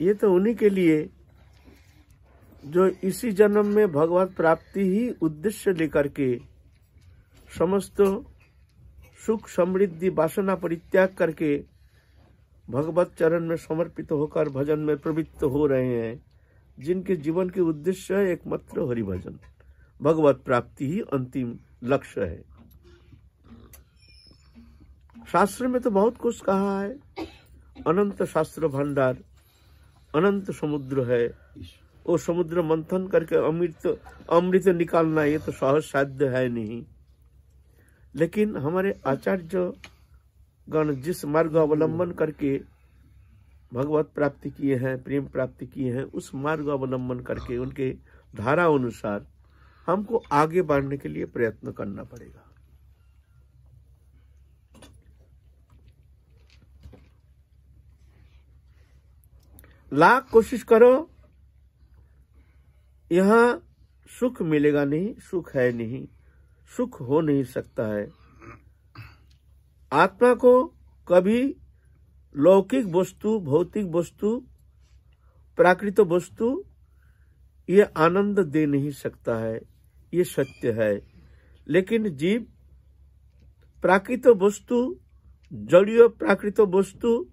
ये तो उन्हीं के लिए जो इसी जन्म में भगवत प्राप्ति ही उद्देश्य लेकर के समस्त सुख समृद्धि वासना परित्याग करके भगवत चरण में समर्पित होकर भजन में प्रवृत्त हो रहे हैं, जिनके जीवन के उद्देश्य है एकमात्र हरि भजन भगवत प्राप्ति ही अंतिम लक्ष्य है। शास्त्र में तो बहुत कुछ कहा है। अनंत शास्त्र भंडार। अनंत समुद्र है। वो समुद्र मंथन करके अमृत अमृत निकालना ये तो सहज साध्य है नहीं। लेकिन हमारे आचार्य गण जिस मार्ग अवलंबन करके भगवत प्राप्ति किए हैं, प्रेम प्राप्ति किए हैं, उस मार्ग अवलंबन करके उनके धारा अनुसार हमको आगे बढ़ने के लिए प्रयत्न करना पड़ेगा। लाख कोशिश करो, यहाँ सुख मिलेगा नहीं, सुख है नहीं, सुख हो नहीं सकता है। आत्मा को कभी लौकिक वस्तु, भौतिक वस्तु, प्राकृत वस्तु, ये आनंद दे नहीं सकता है, ये सत्य है। लेकिन जीव प्राकृत वस्तु, जड़ीय प्राकृत वस्तु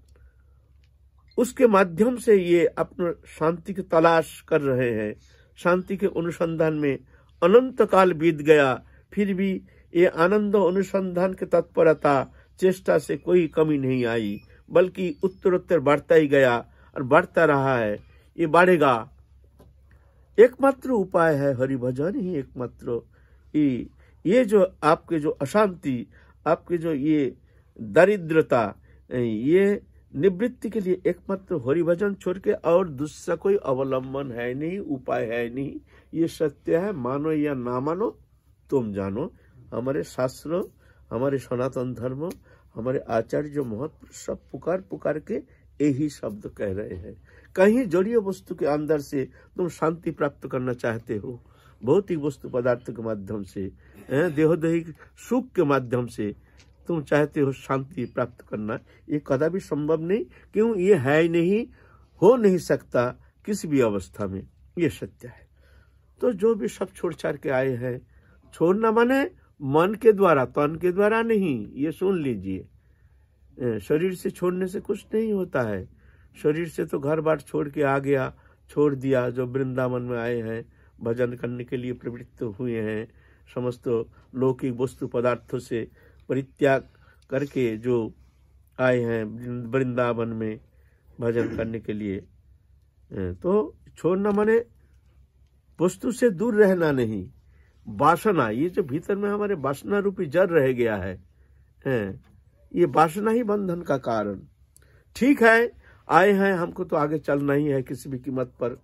उसके माध्यम से ये अपने शांति की तलाश कर रहे हैं। शांति के अनुसंधान में अनंत काल बीत गया, फिर भी ये आनंद अनुसंधान की तत्परता चेष्टा से कोई कमी नहीं आई, बल्कि उत्तरोत्तर बढ़ता ही गया और बढ़ता रहा है। ये बढ़ेगा। एकमात्र उपाय है हरि भजन ही एकमात्र। ये जो आपके जो अशांति, आपके जो ये दरिद्रता, ये निवृत्ति के लिए एकमात्र हरिभजन छोड़ के और दूसरा कोई अवलंबन है नहीं, उपाय है नहीं। ये सत्य है, मानो या ना मानो, तुम जानो। हमारे शास्त्र, हमारे सनातन धर्म, हमारे आचार्य महत्व सब पुकार पुकार के यही शब्द कह रहे हैं। कहीं जड़ीय वस्तु के अंदर से तुम शांति प्राप्त करना चाहते हो, भौतिक वस्तु पदार्थ के माध्यम से देहोदहिक सुख के माध्यम से तुम चाहते हो शांति प्राप्त करना, ये कदापि संभव नहीं, क्यों ये है नहीं, हो नहीं सकता किसी भी अवस्था में, ये सत्य है। तो जो भी सब छोड़ छाड़ के आए हैं छोड़ना माने, मन के द्वारा, तन के द्वारा नहीं, ये सुन लीजिए। शरीर से छोड़ने से कुछ नहीं होता है। शरीर से तो घर बार छोड़ के आ गया, छोड़ दिया, जो वृंदावन में आए हैं, भजन करने के लिए प्रवृत्त हुए हैं, समस्त लौकिक वस्तु पदार्थों से परित्याग करके जो आए हैं वृंदावन में भजन करने के लिए तो छोड़ना माने वस्तु से दूर रहना नहीं वासना ये जो भीतर में हमारे वासना रूपी जड़ रह गया है, ये वासना ही बंधन का कारण। ठीक है आए हैं हमको तो आगे चलना ही है किसी भी कीमत पर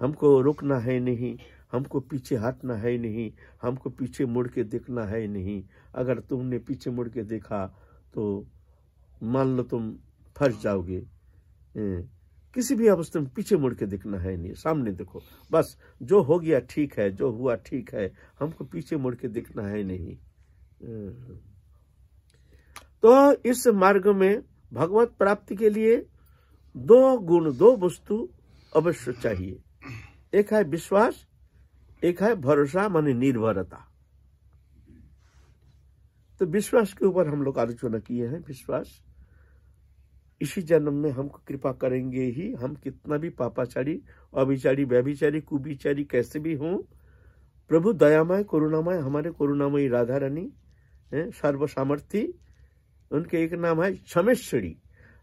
हमको रुकना है नहीं हमको पीछे हटना है नहीं, हमको पीछे मुड़ के देखना है नहीं। अगर तुमने पीछे मुड़ के देखा तो मान लो तुम फंस जाओगे। किसी भी अवस्था में पीछे मुड़ के देखना है नहीं, सामने देखो। बस, जो हो गया ठीक है, जो हुआ ठीक है, हमको पीछे मुड़ के देखना है नहीं। तो इस मार्ग में भगवत प्राप्ति के लिए दो गुण, दो वस्तु अवश्य चाहिए। एक है विश्वास एक है भरोसा माने निर्भरता। तो विश्वास के ऊपर हम लोग आलोचना किए हैं, विश्वास। इसी जन्म में हमको कृपा करेंगे ही, हम कितना भी पापाचारी अभिचारी व्यभिचारी कुबिचारी कैसे भी हों, प्रभु दयामय, करुणामय, हमारे करुणामयी राधा रानी सर्व सामर्थी उनके एक नाम है क्षमेश्वरी।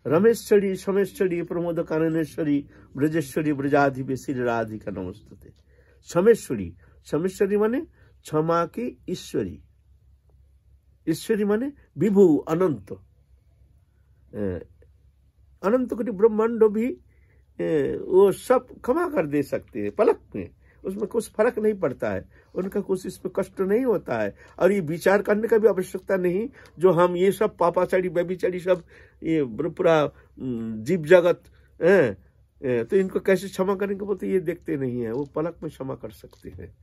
रमेश्वरी समेश्वरी प्रमोद काननेश्वरी ब्रजेश्वरी ब्रजाधि ब्रजाधिपे राधिका, नमस्ते। क्षमेश्वरी। क्षमेश्वरी माने क्षमा की ईश्वरी। ईश्वरी माने विभु, अनंत। अनंत कोटि ब्रह्मांड भी वो सब क्षमा कर दे सकते हैं, पलक में। उसमें कुछ फ़र्क नहीं पड़ता है। उनका कुछ इसमें कष्ट नहीं होता है। और ये विचार करने का भी आवश्यकता नहीं, जो हम ये सब पापाचारी, व्यभिचारी सब, ये पूरा जीव जगत, है तो इनको कैसे क्षमा करेंगे? बोलते, ये देखते नहीं है, वो पलक में क्षमा कर सकते हैं।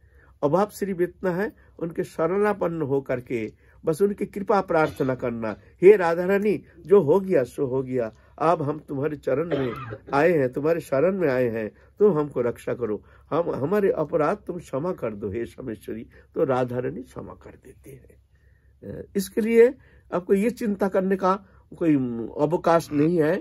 अभाव सिर्फ़ इतना है, उनके शरणापन्न हो करके बस उनकी कृपा प्रार्थना करना। हे राधा रानी जो हो गया, सो हो गया। अब हम तुम्हारे चरण में आए हैं, तुम्हारे शरण में आए हैं। तुम हमको रक्षा करो। हम, हमारे अपराध तुम क्षमा कर दो, हे समेश्वरी तो राधा रानी क्षमा कर देते हैं। इसके लिए आपको ये चिंता करने का कोई अवकाश नहीं है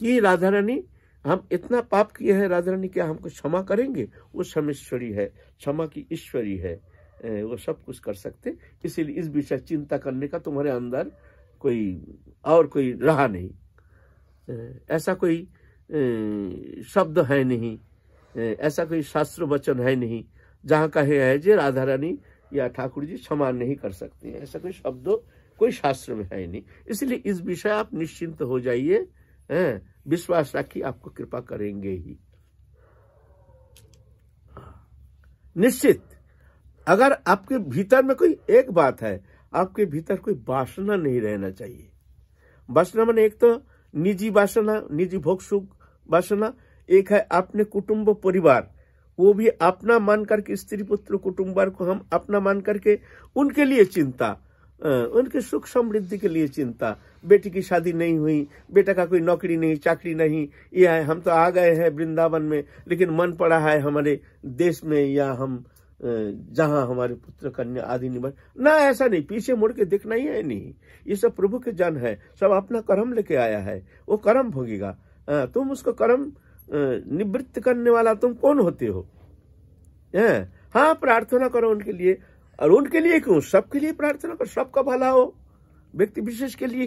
कि राधा रानी हम इतना पाप किए हैं राधा रानी क्या हमको क्षमा करेंगे? वो समेश्वरी है, क्षमा की ईश्वरी है। वो सब कुछ कर सकते, इसीलिए इस विषय चिंता करने का तुम्हारे अंदर कोई और कोई रहा नहीं। ऐसा कोई शब्द है नहीं ऐसा कोई शास्त्र वचन है नहीं, जहाँ कहे है जे राधा रानी या ठाकुर जी क्षमा नहीं कर सकते ऐसा कोई शब्द, कोई शास्त्र में है नहीं। इसलिए इस विषय आप निश्चिंत हो जाइए विश्वास रखिए आपको कृपा करेंगे ही। निश्चित। अगर आपके भीतर में कोई एक बात है, आपके भीतर कोई वासना नहीं रहना चाहिए। वासना मैंने एक तो निजी वासना, निजी भोग सुख वासना, एक है अपने कुटुंब परिवार। वो भी अपना मान करके स्त्री पुत्र कुटुंबर को हम अपना मान करके उनके लिए चिंता। उनके सुख समृद्धि के लिए चिंता। बेटी की शादी नहीं हुई, बेटा का कोई नौकरी नहीं, चाकरी नहीं, ये है, हम तो आ गए हैं वृंदावन में, लेकिन मन पड़ा है हमारे देश में या हम जहाँ हमारे पुत्र कन्या आदि निबंध ना, ऐसा नहीं, पीछे मुड़ के देखना ही है नहीं। ये सब प्रभु के जन है, सब अपना कर्म लेके आया है, वो कर्म भोगेगा। तुम उसको कर्म निवृत्त करने वाला तुम कौन होते हो? हाँ प्रार्थना करो उनके लिए और उनके लिए क्यों? सबके लिए प्रार्थना करो सबका भला हो। व्यक्ति विशेष के लिए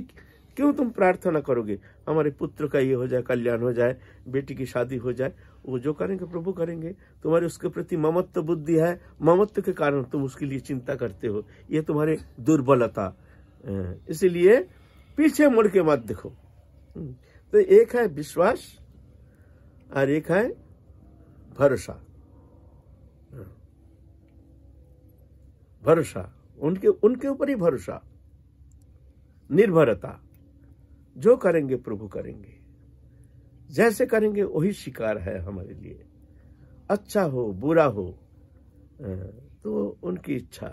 क्यों तुम प्रार्थना करोगे? हमारे पुत्र का ये हो जाए कल्याण हो जाए बेटी की शादी हो जाए वो जो करेंगे प्रभु करेंगे। तुम्हारे उसके प्रति ममत्व बुद्धि है ममत्व के कारण तुम उसके लिए चिंता करते हो। ये तुम्हारे दुर्बलता। इसलिए पीछे मुड़ के मत देखो। हम्म, तो एक है विश्वास और एक है भरोसा। भरोसा, उनके उनके ऊपर ही भरोसा, निर्भरता, जो करेंगे प्रभु करेंगे। जैसे करेंगे, वही शिकार है हमारे लिए। अच्छा हो, बुरा हो तो उनकी इच्छा।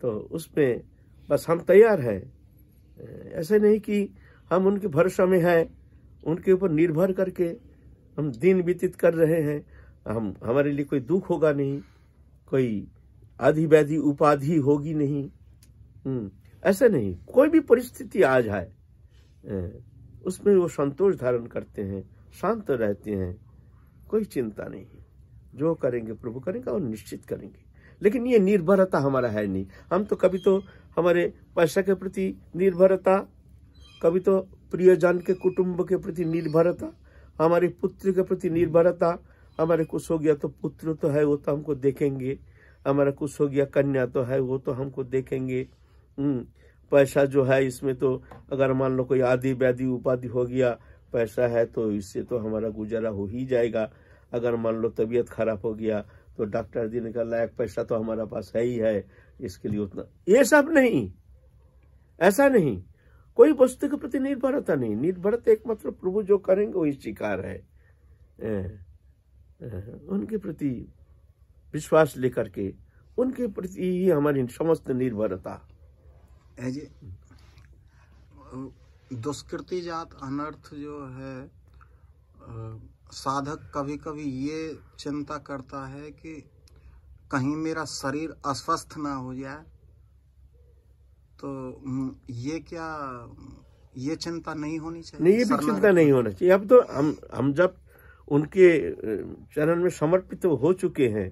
तो उसमें बस हम तैयार हैं। ऐसे नहीं कि हम उनके भरोसा में हैं, उनके ऊपर निर्भर करके हम दिन व्यतीत कर रहे हैं। हम, हमारे लिए कोई दुख होगा नहीं, कोई आधि व्याधि उपाधि होगी नहीं। हम्म, ऐसा नहीं। कोई भी परिस्थिति आ जाए उसमें वो संतोष धारण करते हैं शांत रहते हैं कोई चिंता नहीं। जो करेंगे प्रभु करेंगे और निश्चित करेंगे। लेकिन ये निर्भरता हमारा है नहीं। हम तो कभी तो हमारे पैसा के प्रति निर्भरता कभी तो प्रियजन के कुटुंब के प्रति निर्भरता हमारे पुत्र के प्रति निर्भरता हमारे कुछ हो गया तो पुत्र तो है वो तो हमको देखेंगे। हमारा कुछ हो गया कन्या तो है वो तो हमको देखेंगे। हम्म, पैसा जो है इसमें तो अगर मान लो कोई आदि व्याधि उपाधि हो गया पैसा है तो इससे तो हमारा गुजारा हो ही जाएगा। अगर मान लो तबीयत खराब हो गया तो डॉक्टर जी ने कहा लायक पैसा तो हमारा पास है ही है इसके लिए उतना ये सब नहीं। ऐसा नहीं। कोई वस्तु के प्रति निर्भरता नहीं। निर्भरता एक मतलब प्रभु जो करेंगे वही शिकार है। ए, ए, उनके प्रति विश्वास लेकर के उनके प्रति ही हमारी समस्त निर्भरता। दुष्कृति जात अनर्थ जो है साधक कभी कभी ये चिंता करता है कि कहीं मेरा शरीर अस्वस्थ ना हो जाए तो ये क्या ये चिंता नहीं होनी चाहिए? नहीं ये भी चिंता नहीं होना चाहिए। अब तो हम हम जब उनके चरण में समर्पित हो चुके हैं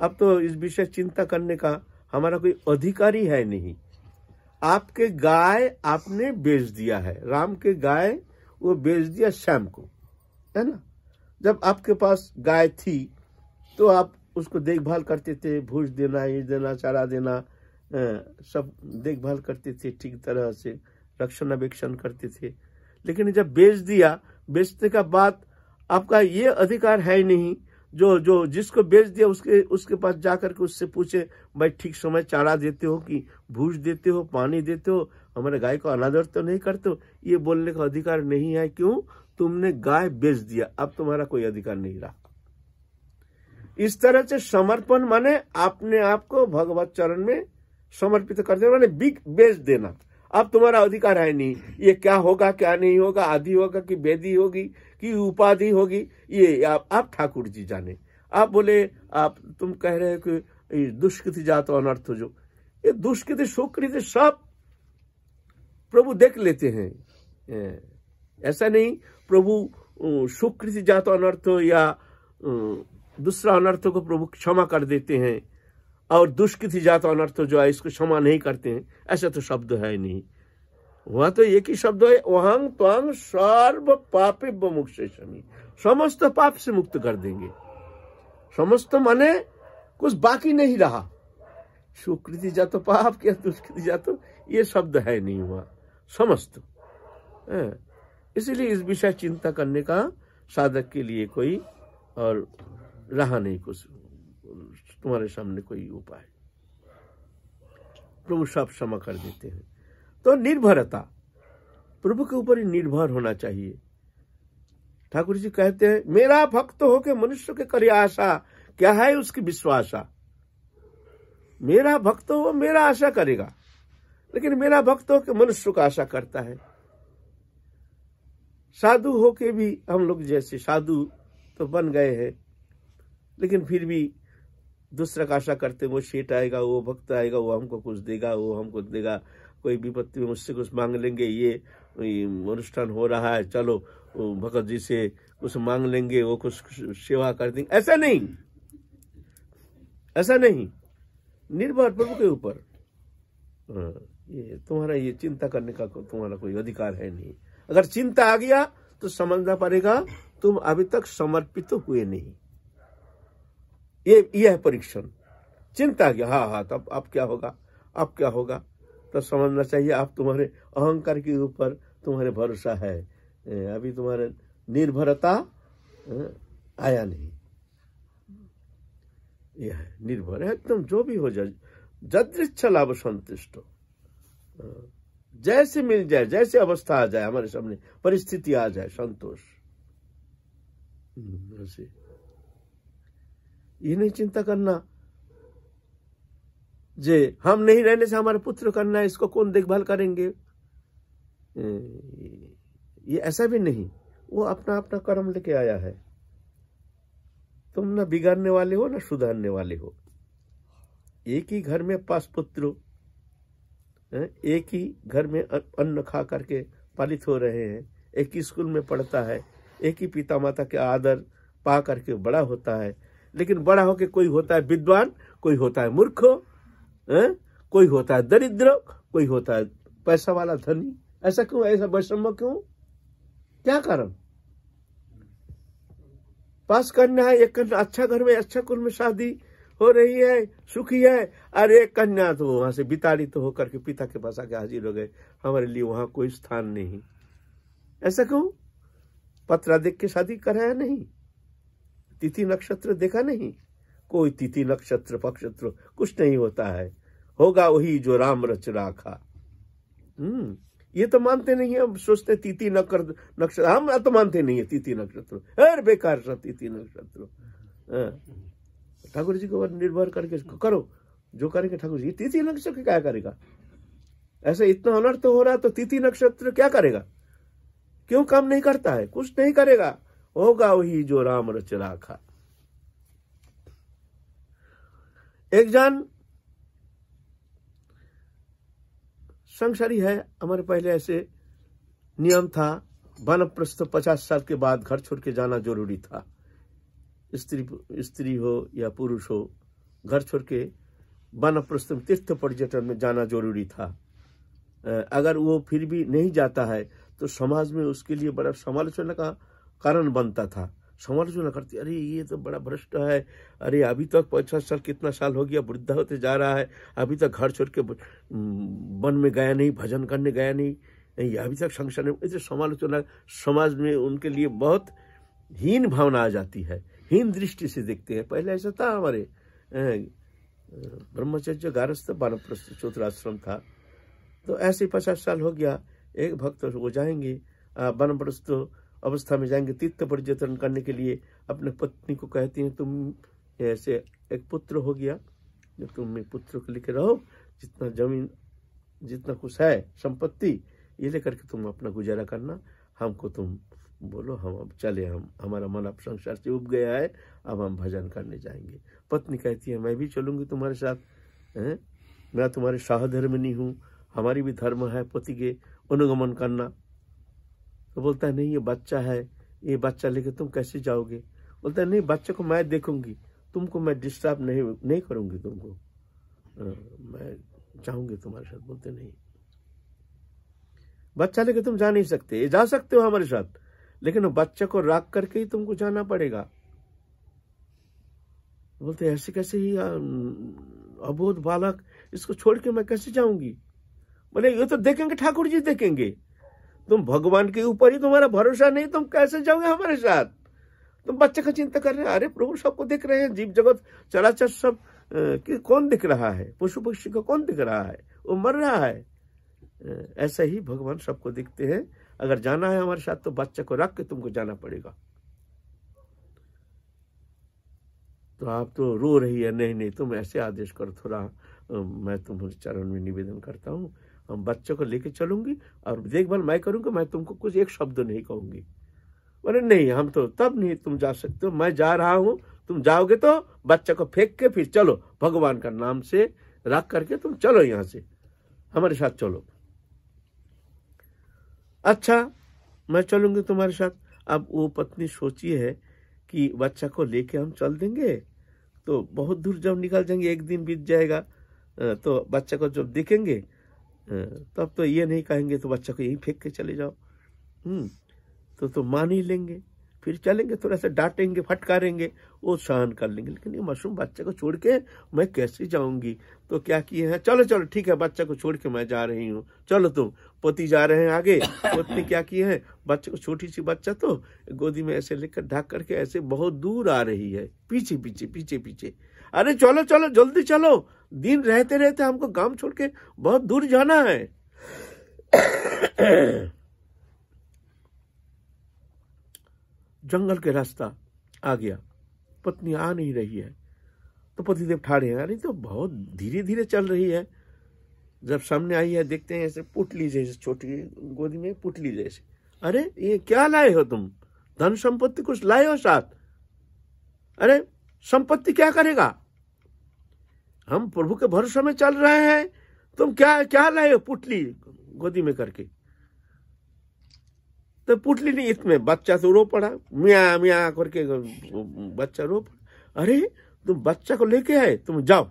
अब तो इस विषय चिंता करने का हमारा कोई अधिकारी है नहीं। आपके गाय आपने बेच दिया है। राम के गाय, वो बेच दिया श्याम को, है ना? जब आपके पास गाय थी तो आप उसको देखभाल करते थे, भूज देना, ये देना, चारा देना सब देखभाल करते थे, ठीक तरह से रक्षण रक्षणावेक्षण करते थे। लेकिन जब बेच दिया, बेचने का बाद आपका ये अधिकार है नहीं जो जो जिसको बेच दिया उसके उसके पास जाकर के उससे पूछे, भाई ठीक समय चारा देते हो कि भूज देते हो, पानी देते हो? हमारे गाय को अनादर तो नहीं करते हो? ये बोलने का अधिकार नहीं है। क्यों? तुमने गाय बेच दिया, अब तुम्हारा कोई अधिकार नहीं रहा। इस तरह से समर्पण माने अपने आप को भगवत चरण में समर्पित कर देना, माने बिग बेच देना। अब तुम्हारा अधिकार है नहीं। ये क्या होगा क्या नहीं होगा आदि होगा कि वेदी होगी कि उपाधि होगी ये आप, आप ठाकुर जी जाने। आप बोले आप तुम कह रहे हो कि दुष्कृति जातो अनर्थ जो। ये दुष्कृति सुकृति सब प्रभु देख लेते हैं। ऐसा नहीं प्रभु सुकृति जातो अनर्थ या दूसरा अनर्थ को प्रभु क्षमा कर देते हैं। और दुष्कृति जात अनर्थ जो है, इसको क्षमा नहीं करते हैं। ऐसा तो शब्द है नहीं। वहाँ तो एक ही शब्द है वहंग त्वांग सर्व पापे मुक्त समस्त पाप से मुक्त कर देंगे। समस्त माने कुछ बाकी नहीं रहा। सुकृति जातो पाप क्या, दुष्कृति जातो? ये शब्द है नहीं हुआ समस्त। इसलिए इस विषय चिंता करने का साधक के लिए कोई और रहा नहीं कुछ। तुम्हारे सामने कोई उपाय प्रभु सब क्षमा कर देते हैं। तो निर्भरता, प्रभु के ऊपर ही निर्भर होना चाहिए। ठाकुर जी कहते हैं, मेरा भक्त होके मनुष्य के करे आशा, क्या है उसकी विश्वासा? मेरा भक्त हो मेरा आशा करेगा। लेकिन मेरा भक्त हो के मनुष्य का आशा करता है। साधु होके भी हम लोग जैसे साधु तो बन गए हैं, लेकिन फिर भी दूसरा का आशा करते वो शेठ आएगा वो भक्त आएगा वो हमको कुछ देगा वो हमको देगा कोई विपत्ति में मुझसे कुछ मांग लेंगे ये अनुष्ठान हो रहा है चलो भगत जी से कुछ मांग लेंगे वो कुछ सेवा कर देंगे। ऐसा नहीं। ऐसा नहीं। निर्भर प्रभु के ऊपर। हाँ, ये तुम्हारा ये चिंता करने का तुम्हारा कोई अधिकार है नहीं। अगर चिंता आ गया तो समझना पड़ेगा तुम अभी तक समर्पित तो हुए नहीं। ये, यह परीक्षण। चिंता क्या हाँ हाँ तब अब क्या होगा? अब क्या होगा? तो समझना चाहिए, आप तुम्हारे अहंकार के ऊपर तुम्हारे भरोसा है। अभी तुम्हारे निर्भरता आया नहीं। यह है, निर्भर है, एकदम जो भी हो जाए, जदृच्छ लाभ संतुष्ट जैसे मिल जाए, जैसे अवस्था आ जाए, हमारे सामने परिस्थिति आ जाए, संतोष। ऐसे। ये नहीं चिंता करना। जे, हम नहीं रहने से हमारे पुत्र करना इसको कौन देखभाल करेंगे? ये ऐसा भी नहीं। वो अपना अपना कर्म लेके आया है। तुम ना बिगाड़ने वाले हो, ना सुधारने वाले हो। एक ही घर में पास पुत्र एक ही घर में अन्न खा करके पालित हो रहे हैं, एक ही स्कूल में पढ़ता है, एक ही पिता माता के आदर पा करके बड़ा होता है लेकिन बड़ा होके कोई होता है विद्वान, कोई होता है मूर्ख कोई होता है दरिद्र, कोई होता है पैसा वाला धनी। ऐसा क्यों, ऐसा वैषम्य क्यों? क्या कारण? पास करना है, एक कन्या अच्छा घर में अच्छा कुल में शादी हो रही है, सुखी है अरे कन्या तो वहाँ से विताड़ित तो होकर के पिता के पास आके हाजिर हो गए। हमारे लिए वहाँ कोई स्थान नहीं। ऐसा क्यों? पत्रा देख के शादी कराया नहीं। तिथि नक्षत्र देखा नहीं। कोई तिथि नक्षत्र पक्षत्र कुछ नहीं होता है। होगा वही जो राम रच राखा। हम्म ये तो मानते नहीं है। सोचते तिथि नक्षत्र नक्षत्र हम तो मानते नहीं है तिथि नक्षत्र। अरे बेकार सा तिथि नक्षत्र। हाँ। ठाकुर जी को निर्भर करके करो। जो करेंगे ठाकुर जी तिथि नक्षत्र क्या करेगा? ऐसे इतना अनर्थ हो रहा है तो तिथि नक्षत्र क्या करेगा? क्यों काम नहीं करता है? कुछ नहीं करेगा। होगा वही जो राम रच राखा। एक जन, संसारी है, हमारे पहले ऐसे नियम था वन वनप्रस्थ पचास साल के बाद घर छोड़ के जाना ज़रूरी था। स्त्री स्त्री हो या पुरुष हो, घर छोड़ के वन वनप्रस्थ तीर्थ पर्यटन में जाना ज़रूरी था। अगर वो फिर भी नहीं जाता है तो समाज में उसके लिए बड़ा समालोचना का कारण बनता था। समालोचना करती अरे, ये तो बड़ा भ्रष्ट है। अरे, अभी तक तो पचास साल कितना साल हो गया, वृद्धा होते जा रहा है। अभी तक तो घर छोड़ के वन में गया नहीं, भजन करने गया नहीं। अभी तक संसार में ऐसे समालोचना, समाज में उनके लिए बहुत हीन भावना आ जाती है। हीन दृष्टि से देखते हैं। पहले ऐसा था हमारे ब्रह्मचर्य गारस्थ बानप्रस्थ चौथराश्रम था। तो ऐसे पचास साल हो गया। एक भक्त वो जाएँगे बनप्रस्थ अवस्था में जाएँगे तीर्थ पर्यटन करने के लिए अपने पत्नी को कहती हैं, तुम ऐसे एक पुत्र हो गया, जो तुम पुत्र को लेकर रहो, जितना ज़मीन, जितना कुछ है, संपत्ति, ये लेकर के तुम अपना गुजारा करना। हमको तुम बोलो, हम अब चले, हम, हमारा मन अब संसार से उब गया है, अब हम भजन करने जाएँगे। पत्नी कहती है, मैं भी चलूँगी तुम्हारे साथ, हैं? मैं तुम्हारे साहधर्मिनी हूँ, हमारी भी धर्म है, पति के अनुगमन करना। तो बोलता है, नहीं, ये बच्चा है, ये बच्चा लेके तुम कैसे जाओगे? बोलता है, नहीं, बच्चे को मैं देखूँगी, तुमको मैं डिस्टर्ब नहीं नहीं करूँगी तुमको। मैं चाहूँगी तुम्हारे साथ। बोलते नहीं, बच्चा लेके तुम जा नहीं सकते। जा सकते हो हमारे साथ, लेकिन बच्चे को राख करके ही तुमको जाना पड़ेगा। बोलते ऐसे कैसे ही अबोध बालक, इसको छोड़ के मैं कैसे जाऊँगी? बोले, ये तो देखेंगे, ठाकुर जी देखेंगे। तुम भगवान के ऊपर ही तुम्हारा भरोसा नहीं, तुम कैसे जाओगे हमारे साथ? तुम बच्चे का चिंता कर रहे हैं? अरे प्रभु, सबको देख रहे हैं, जीव जगत, चराचर सब कि कौन दिख रहा है? पशु पक्षी को कौन दिख रहा है? वो मर रहा है। ऐसा ही भगवान सबको दिखते हैं। अगर जाना है हमारे साथ तो बच्चे को रख के तुमको जाना पड़ेगा। तो आप तो रो रही है, नहीं नहीं, तुम ऐसे आदेश करो, थोड़ा मैं तुम्हारे चरण में निवेदन करता हूँ। हम बच्चों को लेके चलूँगी और देखभाल मैं करूँगा, मैं तुमको कुछ एक शब्द नहीं कहूँगी। बोले, नहीं, हम तो तब नहीं, तुम जा सकते हो। मैं जा रहा हूँ। तुम जाओगे तो बच्चे को फेंक के फिर चलो। भगवान का नाम से रख करके तुम चलो यहाँ से। हमारे साथ चलो। अच्छा मैं चलूँगी तुम्हारे साथ। अब वो पत्नी सोची है कि बच्चा को लेके हम चल देंगे तो बहुत दूर जब निकल जाएँगे, एक दिन बीत जाएगा तो बच्चा को जब दिखेंगे तब तो ये नहीं कहेंगे तो बच्चा को यही फेंक के चले जाओ। हम्म तो तो मान ही लेंगे। फिर चलेंगे, थोड़ा सा डांटेंगे, फटकारेंगे, वो सहन कर लेंगे। लेकिन ये मशरूम बच्चे को छोड़ के मैं कैसे जाऊँगी? तो क्या किए हैं? चलो चलो, ठीक है, बच्चा को छोड़ के मैं जा रही हूँ। चलो तुम, पोती जा रहे हैं आगे। पोती क्या किए हैं? बच्चे को छोटी सी बच्चा तो गोदी में ऐसे लेकर ढक करके ऐसे बहुत दूर आ रही है। पीछे पीछे पीछे पीछे। अरे चलो चलो, जल्दी चलो। दिन रहते रहते हमको गाँव छोड़ के बहुत दूर जाना है। जंगल के रास्ता आ गया। पत्नी आ नहीं रही है। तो पतिदेव ठाड़े हैं। अरे तो बहुत धीरे धीरे चल रही है। जब सामने आई है, देखते हैं ऐसे पुटली जैसे, छोटी गोदी में पुटली जैसे। अरे, ये क्या लाए हो तुम? धन संपत्ति कुछ लाए हो साथ? अरे, संपत्ति क्या करेगा? हम प्रभु के भरोसे में चल रहे हैं। तुम क्या क्या लाए पुटली गोदी में करके? तो पुटली नहीं इसमें बच्चा तो रो पड़ा, मिया मिया करके बच्चा रो पड़ा। अरे, तुम बच्चा को लेके आए, तुम जाओ।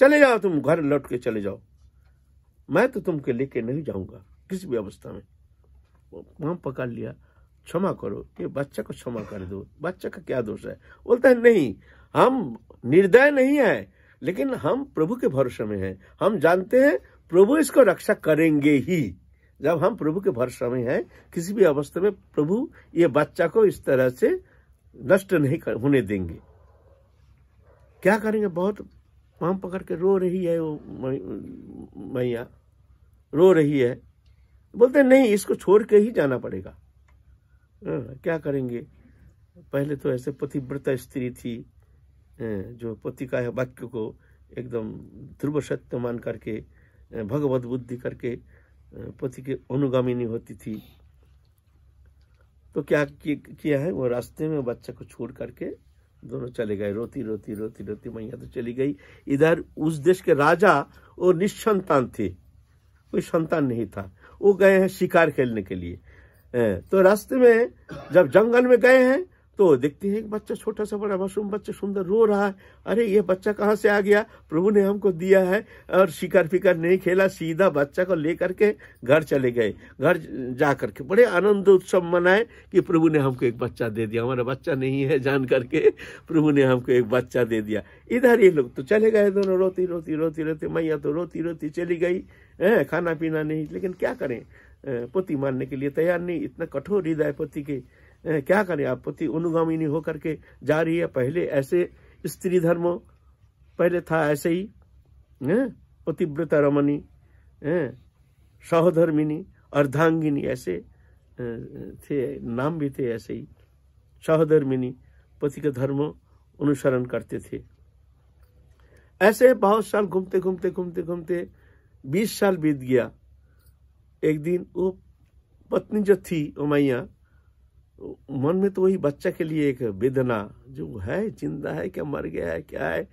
चले जाओ, तुम घर लौट के चले जाओ। मैं तो तुमके लेके नहीं जाऊँगा, किसी भी अवस्था में। वहाँ पकड़ लिया, क्षमा करो, ये बच्चा को क्षमा कर दो, बच्चा का क्या दोष है? बोलता है, नहीं, हम निर्दय नहीं है लेकिन हम प्रभु के भरोसे में हैं। हम जानते हैं प्रभु इसको रक्षा करेंगे ही। जब हम प्रभु के भरोसे में हैं किसी भी अवस्था में प्रभु ये बच्चा को इस तरह से नष्ट नहीं कर, होने देंगे। क्या करेंगे? बहुत पाम पकड़ के रो रही है वो मैया। रो रही है। बोलते नहीं इसको छोड़ के ही जाना पड़ेगा। आ, क्या करेंगे? पहले तो ऐसे पतिव्रता स्त्री थी। जो पति का वाक्य को एकदम ध्रुव सत्य मान करके भगवत बुद्धि करके पति के अनुगामिनी होती थी। तो क्या किया है? वो रास्ते में बच्चा को छोड़ करके दोनों चले गए। रोती रोती रोती रोती मैया तो चली गई। इधर उस देश के राजा वो निस्संतान थे। कोई संतान नहीं था। वो गए हैं शिकार खेलने के लिए। तो रास्ते में जब जंगल में गए हैं तो देखते हैं एक बच्चा छोटा सा बड़ा मासूम बच्चा सुंदर रो रहा है। अरे, ये बच्चा कहाँ से आ गया? प्रभु ने हमको दिया है और शिकार फिकार नहीं खेला, सीधा बच्चा को लेकर के घर चले गए। घर जा करके बड़े आनंद उत्सव मनाए कि प्रभु ने हमको एक बच्चा दे दिया। हमारा बच्चा नहीं है जान करके प्रभु ने हमको एक बच्चा दे दिया। इधर ये लोग तो चले गए दोनों, रोती रोती रोती रोती। मैया तो रोती रोती चली गई, है, खाना पीना नहीं, लेकिन क्या करें? पति मानने के लिए तैयार नहीं, इतना कठोर हृदय पति के क्या करें आप? पति अनुगामिनी होकर के जा रही है। पहले ऐसे स्त्री धर्म, पहले था ऐसे ही पतिव्रता रमनी सहोधर्मिनी, अर्धांगिनी ऐसे थे, नाम भी थे ऐसे ही। सहोधर्मिनी, पति का धर्म अनुसरण करते थे। ऐसे बहुत साल घूमते घूमते घूमते घूमते बीस साल बीत गया। एक दिन वो पत्नी जो थी, उमैया मन में तो वही बच्चा के लिए एक वेदना, जो है, ज़िंदा है, क्या मर गया है, क्या है?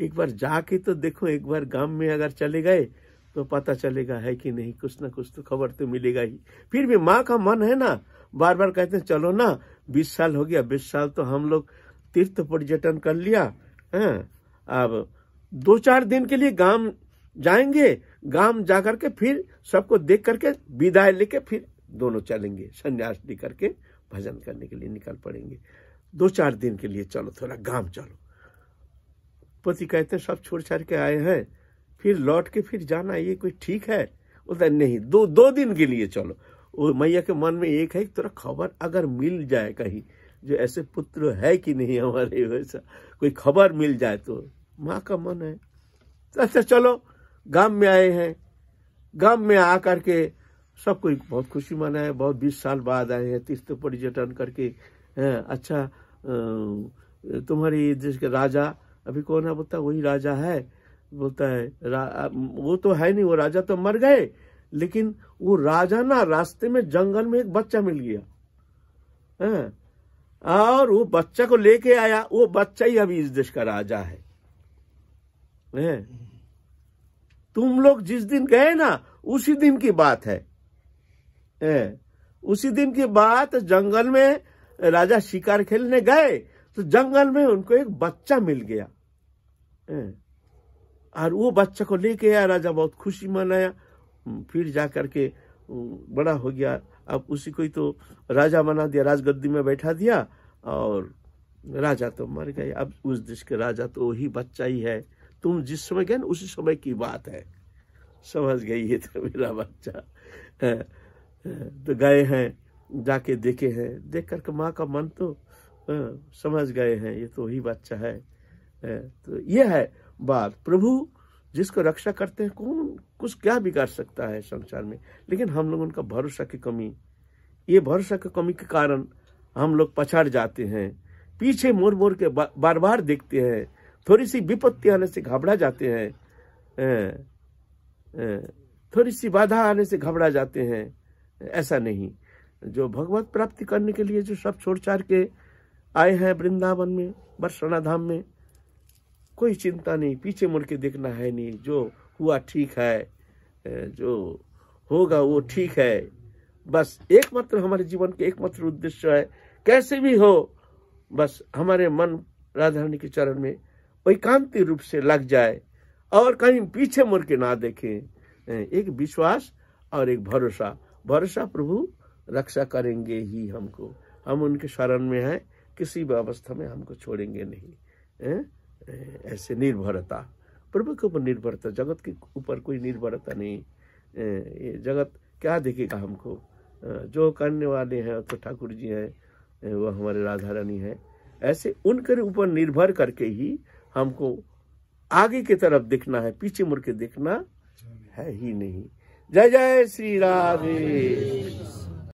एक बार जाके तो देखो, एक बार गाँव में अगर चले गए तो पता चलेगा है कि नहीं, कुछ ना कुछ तो खबर तो मिलेगा ही। फिर भी माँ का मन है ना बार बार कहते हैं, चलो ना, बीस साल हो गया, बीस साल तो हम लोग तीर्थ पर्यटन कर लिया, है? अब दो चार दिन के लिए गाँव जाएँगे, गाँव जा करके फिर सबको देख करके विदाई लेके फिर दोनों चलेंगे, संन्यास लेकर के भजन करने के लिए निकल पड़ेंगे। दो चार दिन के लिए चलो, थोड़ा गाँव चलो। पति कहते सब छोड़ छाड़ के आए हैं। फिर लौट के फिर जाना, ये कोई ठीक है? बोलता नहीं, दो दो दिन के लिए चलो। वो मैया के मन में एक है थोड़ा खबर अगर मिल जाए कहीं, जो ऐसे पुत्र है कि नहीं हमारे, वैसा कोई खबर मिल जाए तो माँ का मन है। अच्छा चलो, गाँव में आए हैं। गाँव में आ करके सब कोई बहुत खुशी मनाए बहुत बीस साल बाद आए हैं तीर्थ पर्यटन करके अच्छा तुम्हारी देश के राजा अभी कौन है बोलता वही राजा है बोलता है वो तो है नहीं वो राजा तो मर गए लेकिन वो राजा ना रास्ते में जंगल में एक बच्चा मिल गया है और वो बच्चा को लेके आया वो बच्चा ही अभी इस देश का राजा है? तुम लोग जिस दिन गए ना उसी दिन की बात है, उसी दिन की बात जंगल में राजा शिकार खेलने गए तो जंगल में उनको एक बच्चा मिल गया। और वो बच्चा को लेके आया, राजा बहुत खुशी मनाया। फिर जा करके बड़ा हो गया। अब उसी को ही तो राजा बना दिया, राजगद्दी में बैठा दिया, और राजा तो मर गए। अब उस देश के राजा तो वही बच्चा ही है। तुम जिस समय गए ना, उसी समय की बात है। समझ गई ये तो मेरा बच्चा। तो गए हैं, जाके देखे हैं। देख करके माँ का मन तो समझ गए हैं, ये तो वही बच्चा है। तो ये है बात। प्रभु जिसको रक्षा करते हैं, कौन कुछ क्या बिगाड़ सकता है संसार में? लेकिन हम लोग उनका भरोसा की कमी। ये भरोसा की कमी के कारण हम लोग पछाड़ जाते हैं। पीछे मोड़ मोड़ के बार बार देखते हैं। थोड़ी सी विपत्ति आने से घबरा जाते हैं। थोड़ी सी बाधा आने से घबरा जाते हैं। ऐसा नहीं। जो भगवत प्राप्ति करने के लिए जो सब छोड़ छाड़ के आए हैं वृंदावन में बरसना धाम में, कोई चिंता नहीं। पीछे मुड़ के देखना है नहीं। जो हुआ ठीक है जो होगा वो ठीक है। बस एकमात्र हमारे जीवन के एकमात्र उद्देश्य है, कैसे भी हो, बस हमारे मन राधा रानी के चरण में एकांति रूप से लग जाए और कहीं पीछे मुड़ के ना देखें। एक विश्वास और एक भरोसा। भरोसा प्रभु, रक्षा करेंगे ही हमको। हम उनके शरण में हैं, किसी भी अवस्था में हमको छोड़ेंगे नहीं। है? ऐसे निर्भरता। प्रभु के ऊपर निर्भरता, जगत के ऊपर कोई निर्भरता नहीं। ये जगत क्या देखेगा हमको? जो करने वाले हैं तो ठाकुर जी हैं, वो हमारे राधा रानी है। ऐसे उनके ऊपर निर्भर करके ही हमको आगे की तरफ़ देखना है, पीछे मुड़ के देखना है ही नहीं। जय जय श्री राधे।